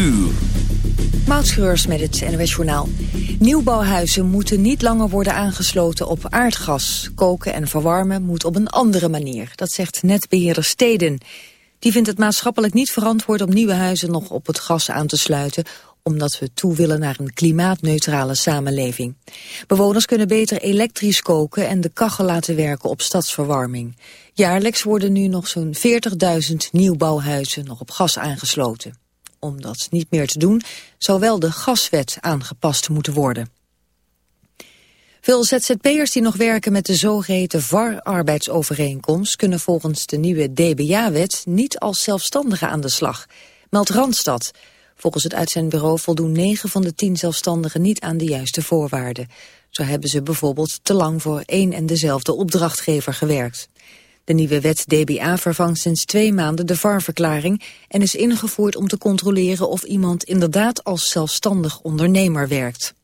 uur. Met het NWS Journaal. Nieuwbouwhuizen moeten niet langer worden aangesloten op aardgas. Koken en verwarmen moet op een andere manier. Dat zegt netbeheerder Steden. Die vindt het maatschappelijk niet verantwoord om nieuwe huizen nog op het gas aan te sluiten omdat we toe willen naar een klimaatneutrale samenleving. Bewoners kunnen beter elektrisch koken en de kachel laten werken op stadsverwarming. Jaarlijks worden nu nog zo'n 40.000 nieuwbouwhuizen nog op gas aangesloten. Om dat niet meer te doen, zou wel de gaswet aangepast moeten worden. Veel ZZP'ers die nog werken met de zogeheten VAR-arbeidsovereenkomst... kunnen volgens de nieuwe DBA-wet niet als zelfstandigen aan de slag. Meldt Randstad. Volgens het uitzendbureau voldoen 9 van de 10 zelfstandigen niet aan de juiste voorwaarden. Zo hebben ze bijvoorbeeld te lang voor één en dezelfde opdrachtgever gewerkt. De nieuwe wet DBA vervangt sinds twee maanden de VAR-verklaring... en is ingevoerd om te controleren of iemand inderdaad als zelfstandig ondernemer werkt.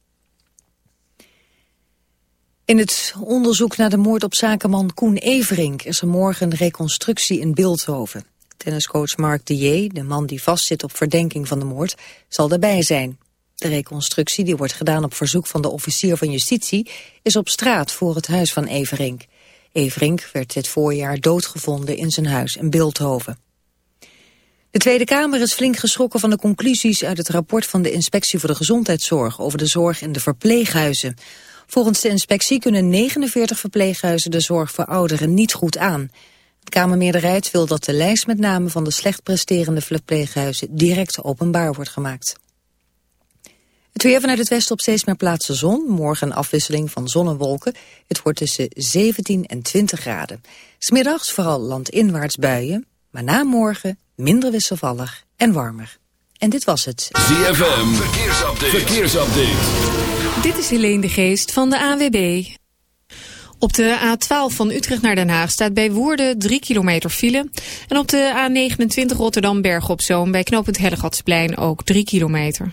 In het onderzoek naar de moord op zakenman Koen Everink... is er morgen reconstructie in Beeldhoven. Tenniscoach Mark de de man die vastzit op verdenking van de moord, zal daarbij zijn. De reconstructie, die wordt gedaan op verzoek van de officier van justitie, is op straat voor het huis van Everink. Everink werd dit voorjaar doodgevonden in zijn huis in Beeldhoven. De Tweede Kamer is flink geschrokken van de conclusies uit het rapport van de Inspectie voor de Gezondheidszorg over de zorg in de verpleeghuizen. Volgens de inspectie kunnen 49 verpleeghuizen de zorg voor ouderen niet goed aan. De Kamermeerderheid wil dat de lijst met name van de slecht presterende verpleeghuizen direct openbaar wordt gemaakt. Het weer vanuit het westen op steeds meer plaatsen zon. Morgen een afwisseling van zon en wolken. Het wordt tussen 17 en 20 graden. Smiddags vooral landinwaarts buien. Maar na morgen minder wisselvallig en warmer. En dit was het. ZFM, verkeersupdate. verkeersupdate. Dit is Helene de Geest van de AWB. Op de A12 van Utrecht naar Den Haag staat bij Woerden 3 kilometer file. En op de A29 Rotterdam-Berg op Zoom bij knooppunt Hellegatsplein ook 3 kilometer.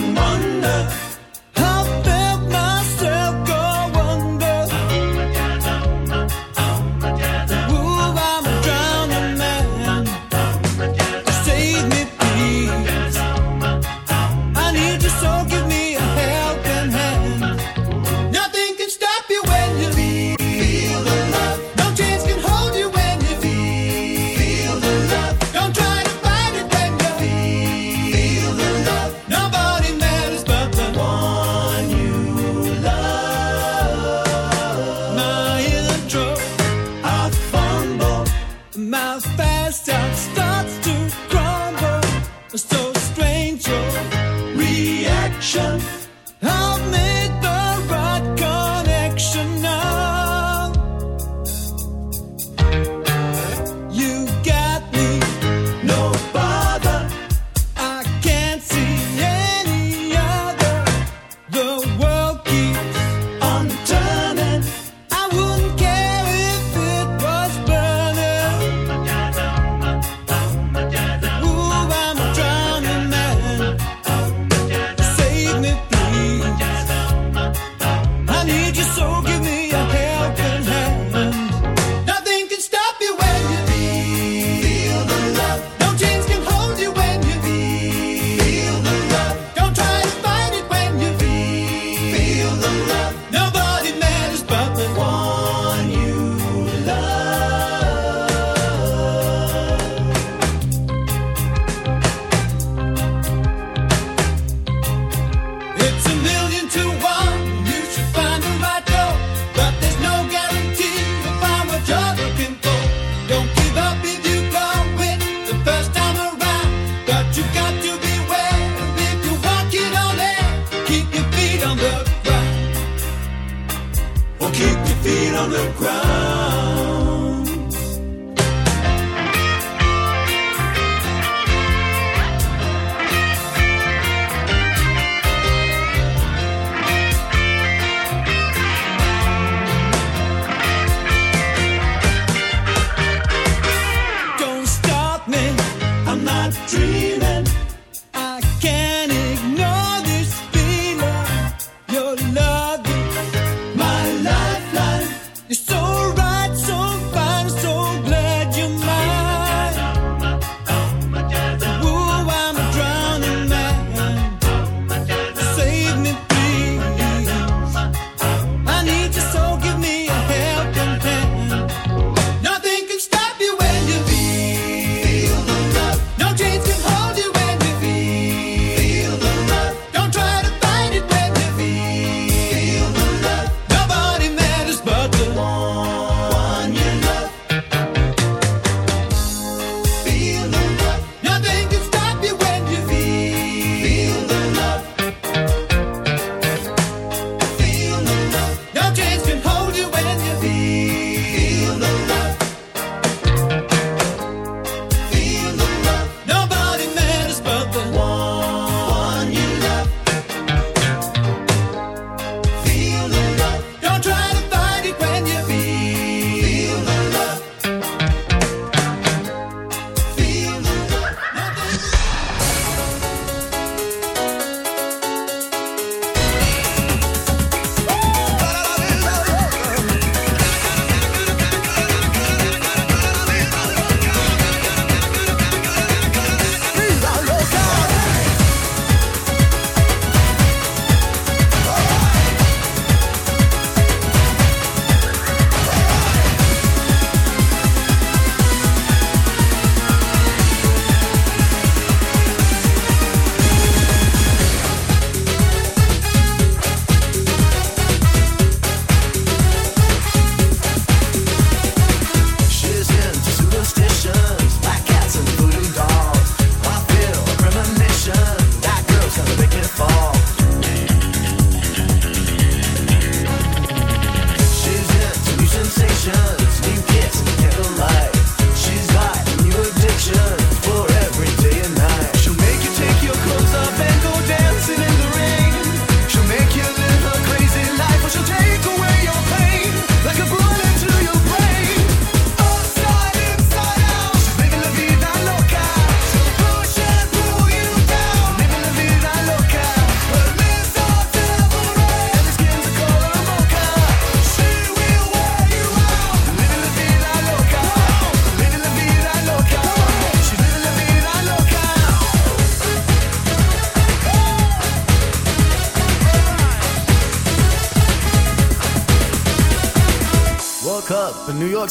monden.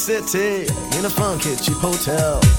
City in a funky cheap hotel.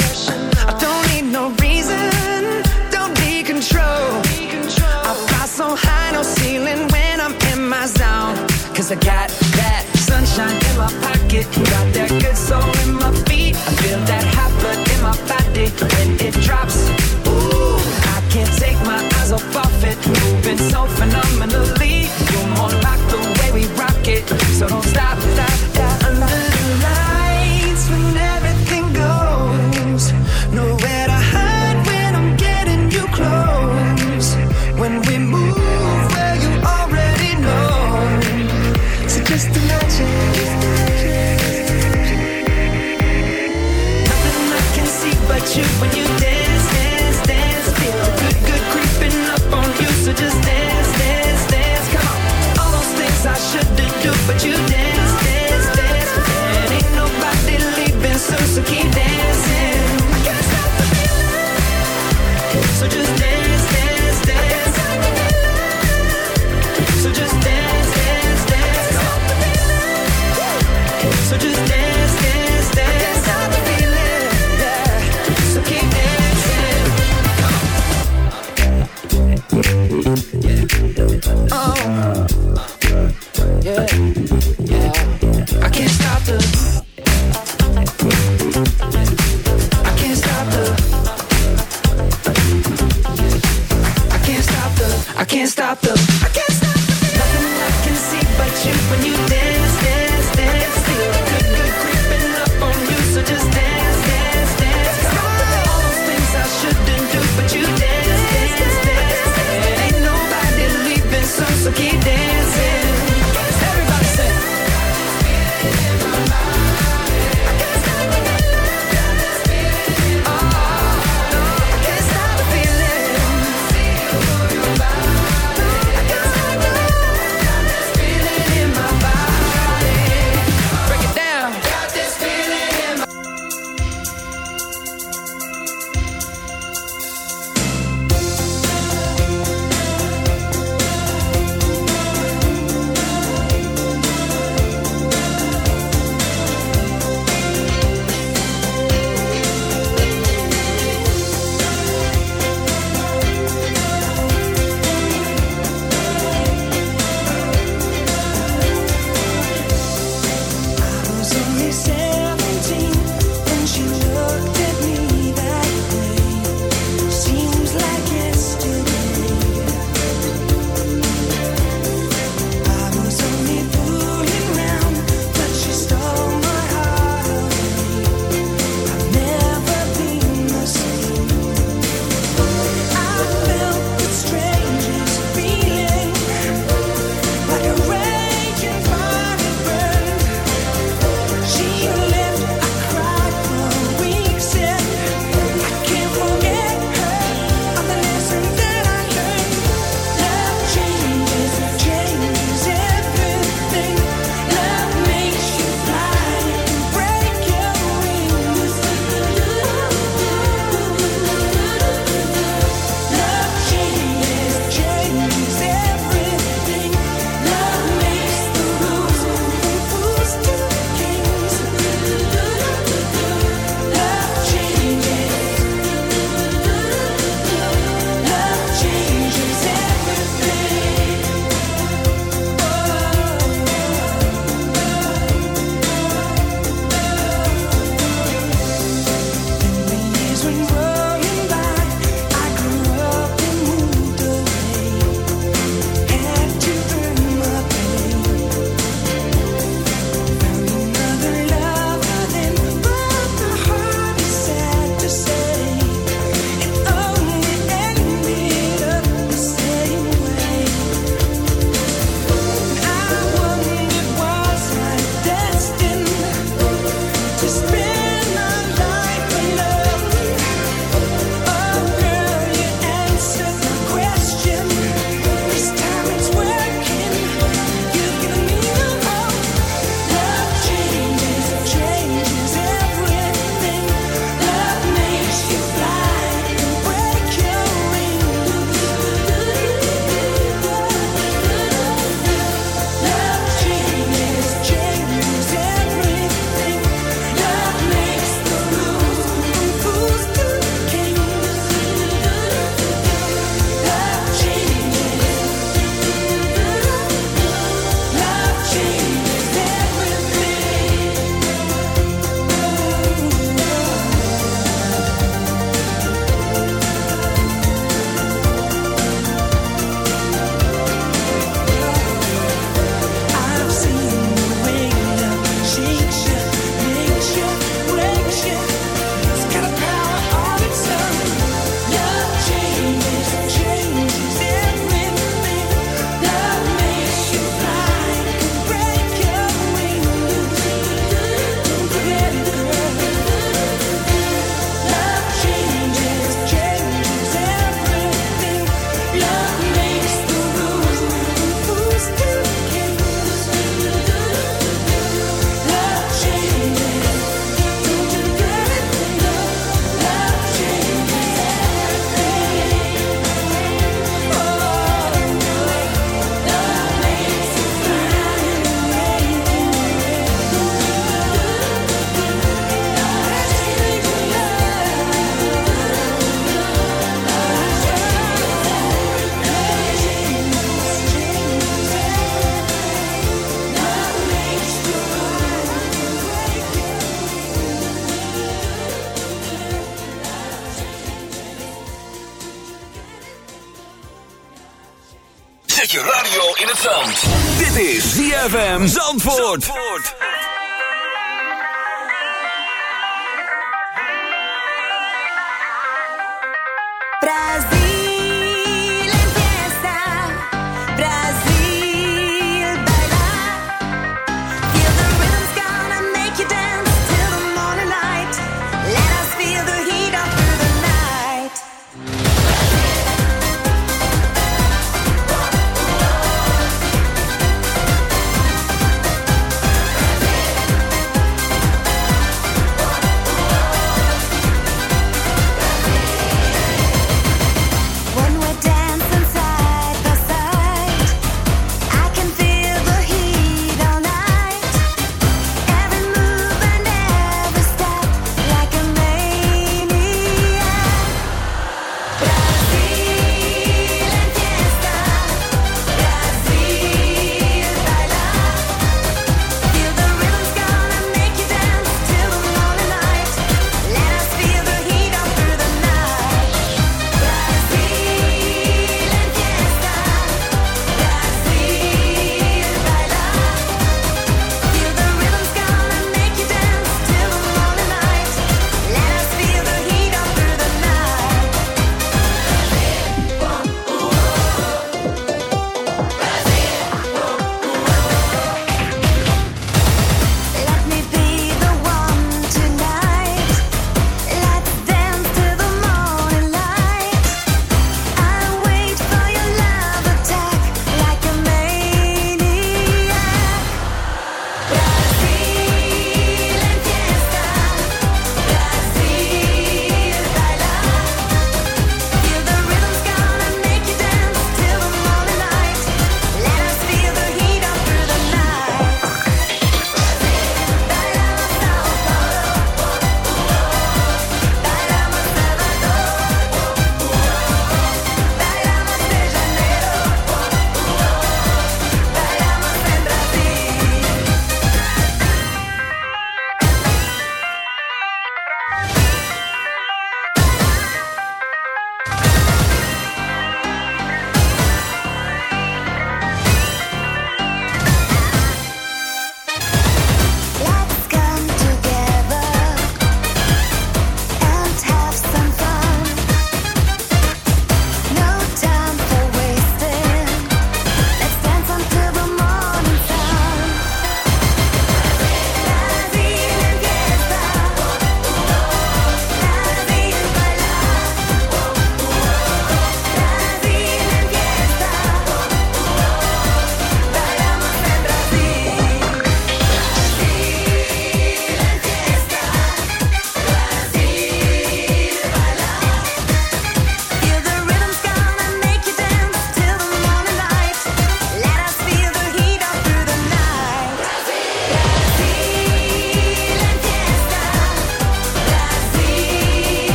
I got that sunshine in my pocket. Got that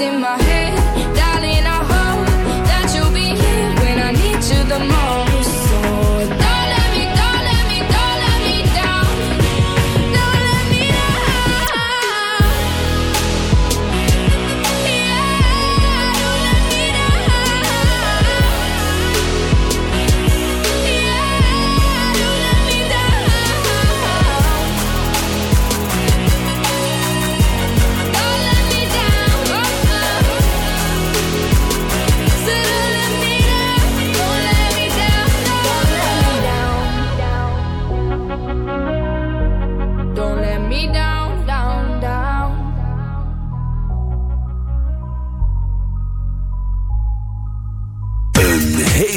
in my head.